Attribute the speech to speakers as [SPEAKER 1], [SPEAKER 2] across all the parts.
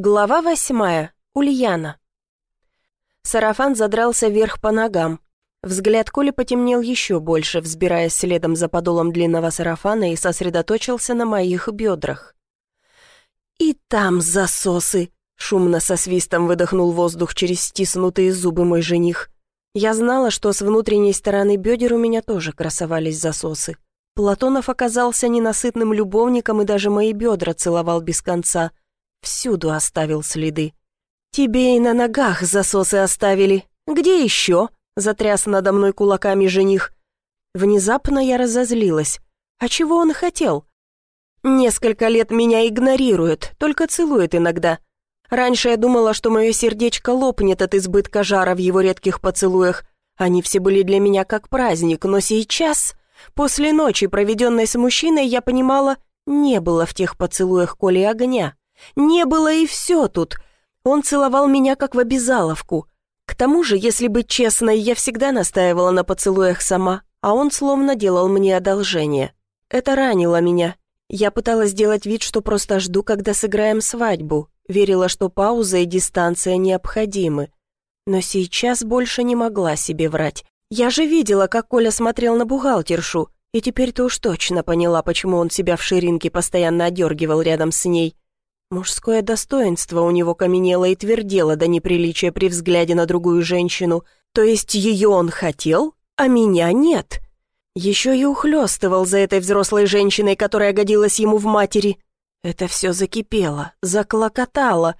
[SPEAKER 1] Глава восьмая. Ульяна. Сарафан задрался вверх по ногам. Взгляд Коли потемнел еще больше, взбираясь следом за подолом длинного сарафана и сосредоточился на моих бедрах. «И там засосы!» — шумно со свистом выдохнул воздух через стиснутые зубы мой жених. Я знала, что с внутренней стороны бедер у меня тоже красовались засосы. Платонов оказался ненасытным любовником и даже мои бедра целовал без конца. Всюду оставил следы. «Тебе и на ногах засосы оставили. Где еще?» — затряс надо мной кулаками жених. Внезапно я разозлилась. А чего он хотел? Несколько лет меня игнорирует, только целует иногда. Раньше я думала, что мое сердечко лопнет от избытка жара в его редких поцелуях. Они все были для меня как праздник, но сейчас, после ночи, проведенной с мужчиной, я понимала, не было в тех поцелуях Коли огня. Не было и все тут. Он целовал меня как в обязаловку. К тому же, если быть честной, я всегда настаивала на поцелуях сама, а он словно делал мне одолжение. Это ранило меня. Я пыталась сделать вид, что просто жду, когда сыграем свадьбу. Верила, что пауза и дистанция необходимы. Но сейчас больше не могла себе врать. Я же видела, как Коля смотрел на бухгалтершу, и теперь ты уж точно поняла, почему он себя в ширинке постоянно одергивал рядом с ней. Мужское достоинство у него каменело и твердело до неприличия при взгляде на другую женщину. То есть ее он хотел, а меня нет. Еще и ухлёстывал за этой взрослой женщиной, которая годилась ему в матери. Это все закипело, заклокотало.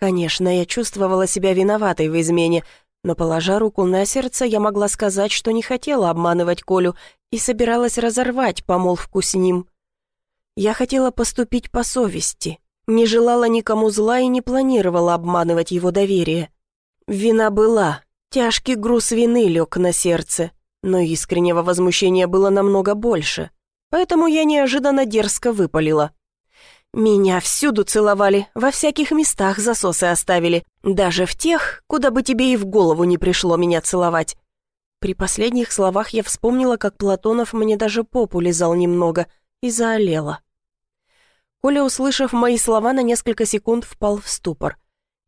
[SPEAKER 1] Конечно, я чувствовала себя виноватой в измене, но, положа руку на сердце, я могла сказать, что не хотела обманывать Колю и собиралась разорвать помолвку с ним. Я хотела поступить по совести, не желала никому зла и не планировала обманывать его доверие. Вина была, тяжкий груз вины лег на сердце, но искреннего возмущения было намного больше. Поэтому я неожиданно дерзко выпалила. «Меня всюду целовали, во всяких местах засосы оставили, даже в тех, куда бы тебе и в голову не пришло меня целовать». При последних словах я вспомнила, как Платонов мне даже попу лизал немного и заолела. Коля, услышав мои слова, на несколько секунд впал в ступор.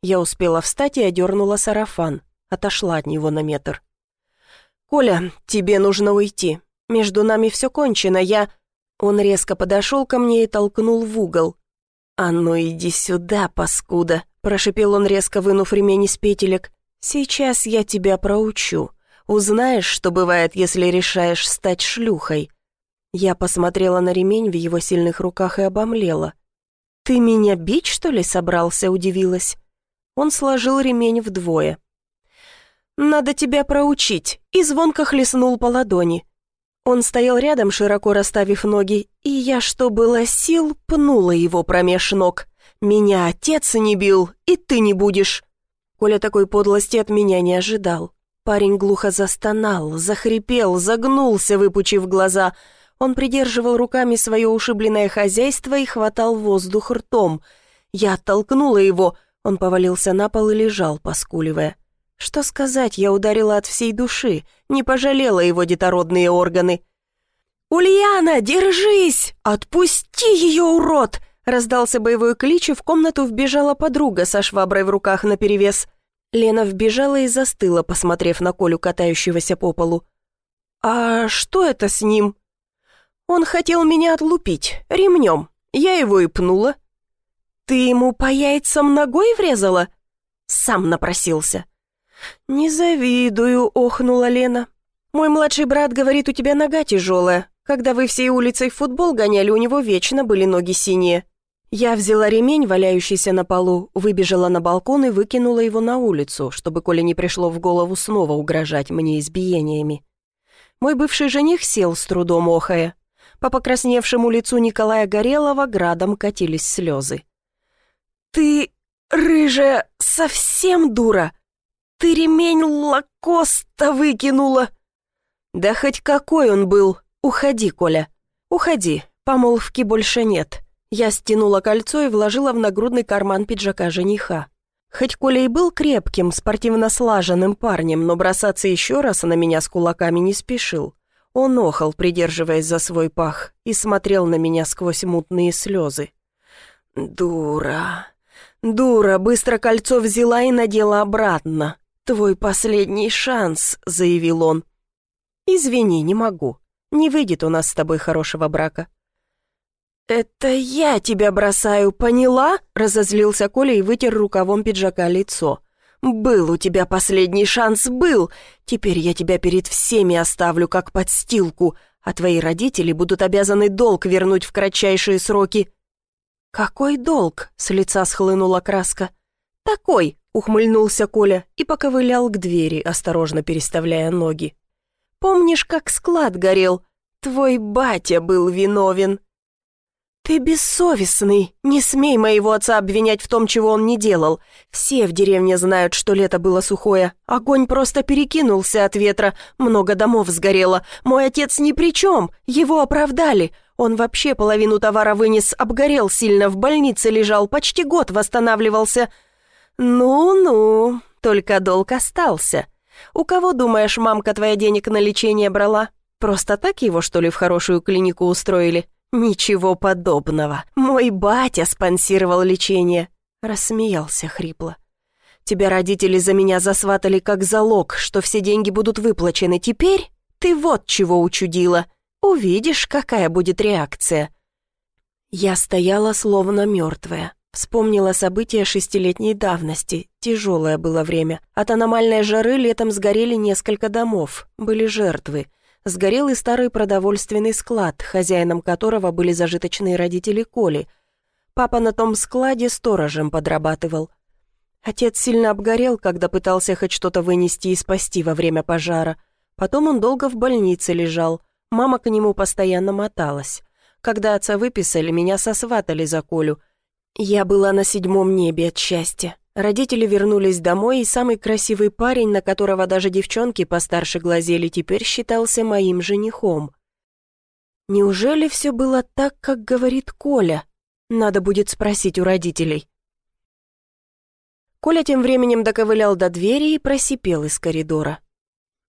[SPEAKER 1] Я успела встать и одернула сарафан. Отошла от него на метр. «Коля, тебе нужно уйти. Между нами все кончено, я...» Он резко подошел ко мне и толкнул в угол. «А ну иди сюда, паскуда!» – прошипел он, резко вынув ремень из петелек. «Сейчас я тебя проучу. Узнаешь, что бывает, если решаешь стать шлюхой. Я посмотрела на ремень в его сильных руках и обомлела. «Ты меня бить, что ли, собрался?» – удивилась. Он сложил ремень вдвое. «Надо тебя проучить», и звонко хлестнул по ладони. Он стоял рядом, широко расставив ноги, и я, что было сил, пнула его промеж ног. «Меня отец не бил, и ты не будешь». Коля такой подлости от меня не ожидал. Парень глухо застонал, захрипел, загнулся, выпучив глаза – он придерживал руками свое ушибленное хозяйство и хватал воздух ртом. Я оттолкнула его, он повалился на пол и лежал, поскуливая. Что сказать, я ударила от всей души, не пожалела его детородные органы. «Ульяна, держись! Отпусти ее, урод!» Раздался боевой клич, и в комнату вбежала подруга со шваброй в руках наперевес. Лена вбежала и застыла, посмотрев на Колю, катающегося по полу. «А что это с ним?» Он хотел меня отлупить, ремнем. Я его и пнула. Ты ему по яйцам ногой врезала? Сам напросился. Не завидую, охнула Лена. Мой младший брат говорит, у тебя нога тяжелая. Когда вы всей улицей в футбол гоняли, у него вечно были ноги синие. Я взяла ремень, валяющийся на полу, выбежала на балкон и выкинула его на улицу, чтобы Коля не пришло в голову снова угрожать мне избиениями. Мой бывший жених сел с трудом охая. По покрасневшему лицу Николая Горелого градом катились слезы. «Ты, рыжая, совсем дура! Ты ремень лакоста выкинула!» «Да хоть какой он был! Уходи, Коля! Уходи, помолвки больше нет!» Я стянула кольцо и вложила в нагрудный карман пиджака жениха. Хоть Коля и был крепким, спортивно слаженным парнем, но бросаться еще раз на меня с кулаками не спешил. Он охал, придерживаясь за свой пах, и смотрел на меня сквозь мутные слезы. «Дура! «Дура, быстро кольцо взяла и надела обратно. Твой последний шанс», — заявил он. «Извини, не могу. Не выйдет у нас с тобой хорошего брака». «Это я тебя бросаю, поняла?» — разозлился Коля и вытер рукавом пиджака лицо. «Был у тебя последний шанс, был! Теперь я тебя перед всеми оставлю, как подстилку, а твои родители будут обязаны долг вернуть в кратчайшие сроки». «Какой долг?» — с лица схлынула краска. «Такой!» — ухмыльнулся Коля и поковылял к двери, осторожно переставляя ноги. «Помнишь, как склад горел? Твой батя был виновен». «Ты бессовестный! Не смей моего отца обвинять в том, чего он не делал. Все в деревне знают, что лето было сухое. Огонь просто перекинулся от ветра, много домов сгорело. Мой отец ни при чем, его оправдали. Он вообще половину товара вынес, обгорел сильно, в больнице лежал, почти год восстанавливался. Ну-ну, только долг остался. У кого, думаешь, мамка твоя денег на лечение брала? Просто так его, что ли, в хорошую клинику устроили?» «Ничего подобного. Мой батя спонсировал лечение», — рассмеялся хрипло. «Тебя родители за меня засватали как залог, что все деньги будут выплачены. Теперь ты вот чего учудила. Увидишь, какая будет реакция». Я стояла словно мертвая. Вспомнила события шестилетней давности. Тяжелое было время. От аномальной жары летом сгорели несколько домов. Были жертвы сгорел и старый продовольственный склад, хозяином которого были зажиточные родители Коли. Папа на том складе сторожем подрабатывал. Отец сильно обгорел, когда пытался хоть что-то вынести и спасти во время пожара. Потом он долго в больнице лежал. Мама к нему постоянно моталась. Когда отца выписали, меня сосватали за Колю. Я была на седьмом небе от счастья. Родители вернулись домой, и самый красивый парень, на которого даже девчонки постарше глазели, теперь считался моим женихом. Неужели все было так, как говорит Коля? Надо будет спросить у родителей. Коля тем временем доковылял до двери и просипел из коридора.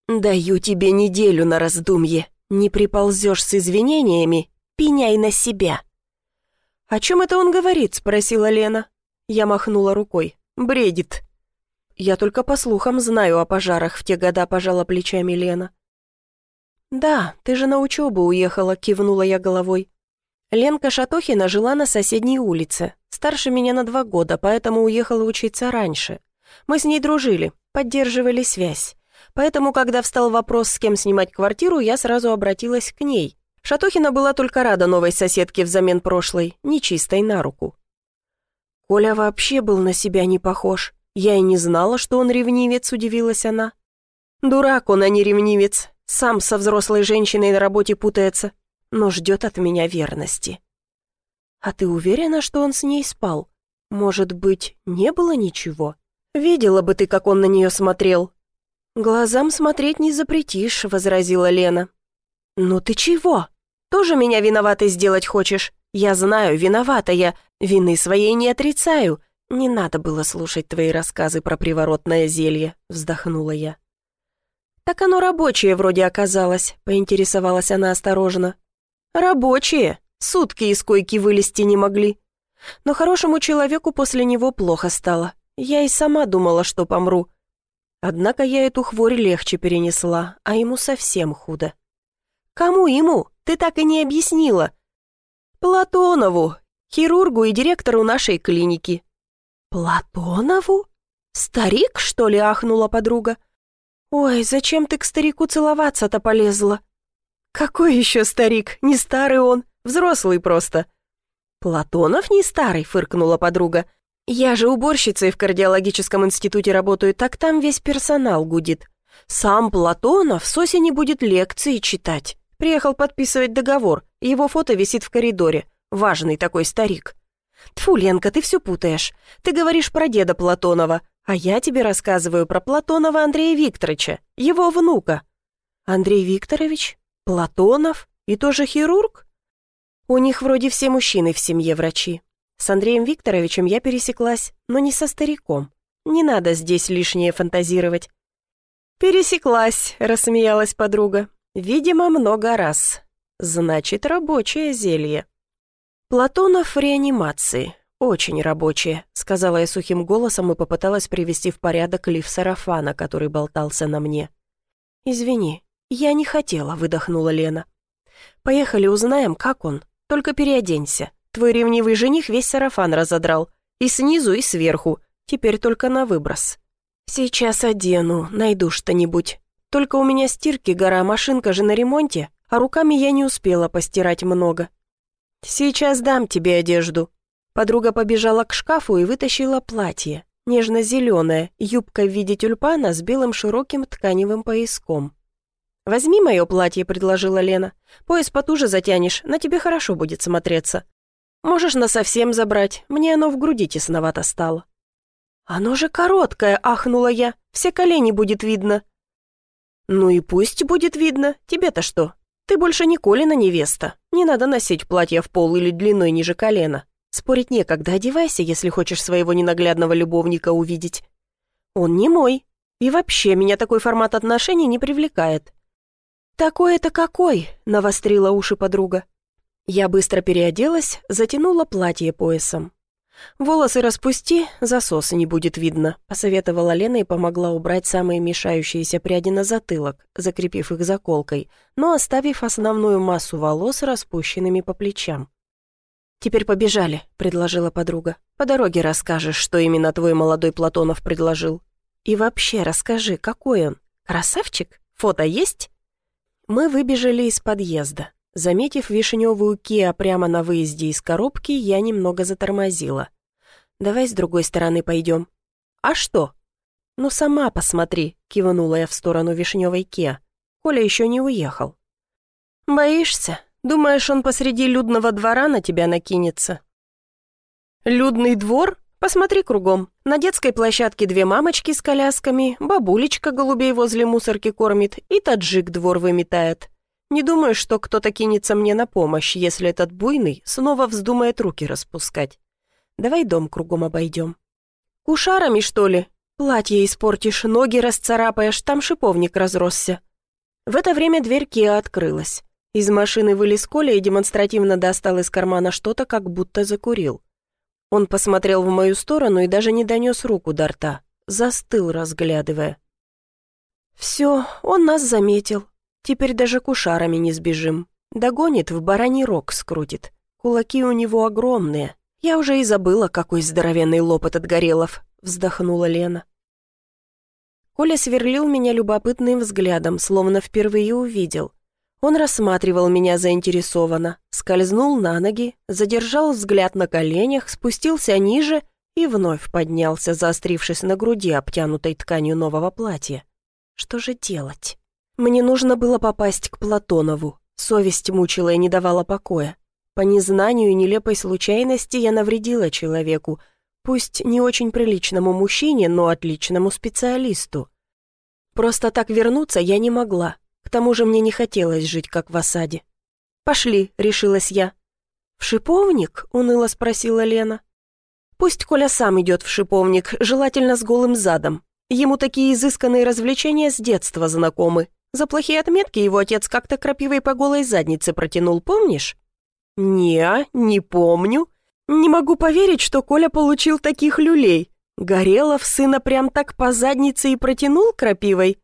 [SPEAKER 1] «Даю тебе неделю на раздумье. Не приползешь с извинениями, пеняй на себя». «О чем это он говорит?» — спросила Лена. Я махнула рукой. Бредит. Я только по слухам знаю о пожарах в те года, пожала плечами Лена. Да, ты же на учебу уехала, кивнула я головой. Ленка Шатохина жила на соседней улице, старше меня на два года, поэтому уехала учиться раньше. Мы с ней дружили, поддерживали связь. Поэтому, когда встал вопрос, с кем снимать квартиру, я сразу обратилась к ней. Шатохина была только рада новой соседке взамен прошлой, нечистой на руку. Коля вообще был на себя не похож. Я и не знала, что он ревнивец, удивилась она. Дурак он, а не ревнивец. Сам со взрослой женщиной на работе путается, но ждет от меня верности. А ты уверена, что он с ней спал? Может быть, не было ничего? Видела бы ты, как он на нее смотрел. Глазам смотреть не запретишь, возразила Лена. Ну ты чего? Тоже меня виноватой сделать хочешь? Я знаю, виновата я, вины своей не отрицаю. Не надо было слушать твои рассказы про приворотное зелье», — вздохнула я. «Так оно рабочее вроде оказалось», — поинтересовалась она осторожно. «Рабочее. Сутки из койки вылезти не могли. Но хорошему человеку после него плохо стало. Я и сама думала, что помру. Однако я эту хворь легче перенесла, а ему совсем худо». «Кому ему? Ты так и не объяснила», «Платонову, хирургу и директору нашей клиники». «Платонову? Старик, что ли?» — ахнула подруга. «Ой, зачем ты к старику целоваться-то полезла?» «Какой еще старик? Не старый он, взрослый просто». «Платонов не старый», — фыркнула подруга. «Я же уборщицей в кардиологическом институте работаю, так там весь персонал гудит. Сам Платонов с осени будет лекции читать. Приехал подписывать договор, его фото висит в коридоре. Важный такой старик. Тфу, Ленка, ты все путаешь. Ты говоришь про деда Платонова, а я тебе рассказываю про Платонова Андрея Викторовича, его внука. Андрей Викторович? Платонов? И тоже хирург? У них вроде все мужчины в семье врачи. С Андреем Викторовичем я пересеклась, но не со стариком. Не надо здесь лишнее фантазировать. «Пересеклась», — рассмеялась подруга. Видимо, много раз. Значит, рабочее зелье. Платонов реанимации. «Очень рабочее», — сказала я сухим голосом и попыталась привести в порядок лиф сарафана, который болтался на мне. «Извини, я не хотела», — выдохнула Лена. «Поехали узнаем, как он. Только переоденься. Твой ревнивый жених весь сарафан разодрал. И снизу, и сверху. Теперь только на выброс». «Сейчас одену, найду что-нибудь. Только у меня стирки гора, машинка же на ремонте, а руками я не успела постирать много». «Сейчас дам тебе одежду». Подруга побежала к шкафу и вытащила платье. Нежно-зеленое, юбка в виде тюльпана с белым широким тканевым пояском. «Возьми мое платье», — предложила Лена. «Пояс потуже затянешь, на тебе хорошо будет смотреться. Можешь насовсем забрать, мне оно в груди тесновато стало». «Оно же короткое», — ахнула я. «Все колени будет видно». «Ну и пусть будет видно. Тебе-то что? Ты больше не Колина невеста. Не надо носить платье в пол или длиной ниже колена. Спорить некогда, одевайся, если хочешь своего ненаглядного любовника увидеть. Он не мой. И вообще, меня такой формат отношений не привлекает». «Такой это какой?» — навострила уши подруга. Я быстро переоделась, затянула платье поясом. «Волосы распусти, засоса не будет видно», — посоветовала Лена и помогла убрать самые мешающиеся пряди на затылок, закрепив их заколкой, но оставив основную массу волос распущенными по плечам. «Теперь побежали», — предложила подруга. «По дороге расскажешь, что именно твой молодой Платонов предложил. И вообще расскажи, какой он? Красавчик? Фото есть?» Мы выбежали из подъезда. Заметив вишневую Киа прямо на выезде из коробки, я немного затормозила. «Давай с другой стороны пойдем». «А что?» «Ну, сама посмотри», — кивнула я в сторону вишневой Киа. Коля еще не уехал. «Боишься? Думаешь, он посреди людного двора на тебя накинется?» «Людный двор? Посмотри кругом. На детской площадке две мамочки с колясками, бабулечка голубей возле мусорки кормит и таджик двор выметает. Не думаю, что кто-то кинется мне на помощь, если этот буйный снова вздумает руки распускать. Давай дом кругом обойдем. Кушарами, что ли? Платье испортишь, ноги расцарапаешь, там шиповник разросся. В это время дверь Киа открылась. Из машины вылез Коля и демонстративно достал из кармана что-то, как будто закурил. Он посмотрел в мою сторону и даже не донес руку до рта. Застыл, разглядывая. «Все, он нас заметил. Теперь даже кушарами не сбежим. Догонит, в бараний рог скрутит. Кулаки у него огромные. Я уже и забыла, какой здоровенный лопат от Горелов», — вздохнула Лена. Коля сверлил меня любопытным взглядом, словно впервые увидел. Он рассматривал меня заинтересованно, скользнул на ноги, задержал взгляд на коленях, спустился ниже и вновь поднялся, заострившись на груди, обтянутой тканью нового платья. Что же делать? Мне нужно было попасть к Платонову. Совесть мучила и не давала покоя. По незнанию и нелепой случайности я навредила человеку, пусть не очень приличному мужчине, но отличному специалисту. Просто так вернуться я не могла. К тому же мне не хотелось жить, как в осаде. «Пошли», — решилась я. «В шиповник?» — уныло спросила Лена. «Пусть Коля сам идет в шиповник, желательно с голым задом. Ему такие изысканные развлечения с детства знакомы. За плохие отметки его отец как-то крапивой по голой заднице протянул, помнишь?» «Не, не помню. Не могу поверить, что Коля получил таких люлей. Горелов сына прям так по заднице и протянул крапивой?»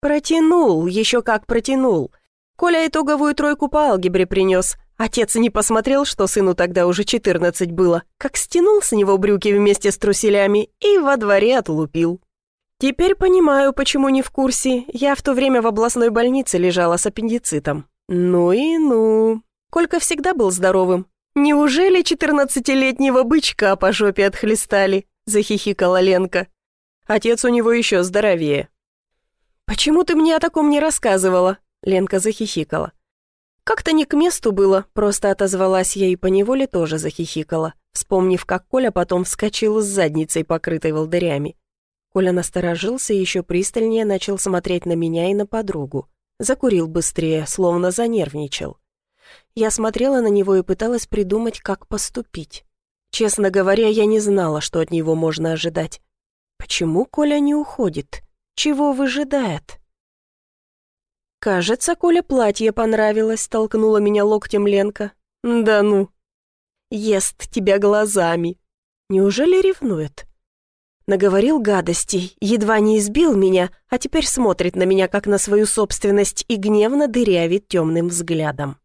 [SPEAKER 1] «Протянул, еще как протянул. Коля итоговую тройку по алгебре принес. Отец не посмотрел, что сыну тогда уже 14 было, как стянул с него брюки вместе с труселями и во дворе отлупил. «Теперь понимаю, почему не в курсе. Я в то время в областной больнице лежала с аппендицитом. Ну и ну. Колька всегда был здоровым. Неужели четырнадцатилетнего бычка по жопе отхлестали?» — захихикала Ленка. «Отец у него еще здоровее». «Почему ты мне о таком не рассказывала?» — Ленка захихикала. «Как-то не к месту было», — просто отозвалась я и поневоле тоже захихикала, вспомнив, как Коля потом вскочил с задницей, покрытой волдырями. Коля насторожился и еще пристальнее начал смотреть на меня и на подругу. Закурил быстрее, словно занервничал. Я смотрела на него и пыталась придумать, как поступить. Честно говоря, я не знала, что от него можно ожидать. Почему Коля не уходит? Чего выжидает? «Кажется, Коля платье понравилось», — столкнула меня локтем Ленка. «Да ну». «Ест тебя глазами», Неужели ревнует? Наговорил гадостей, едва не избил меня, а теперь смотрит на меня как на свою собственность и гневно дырявит темным взглядом.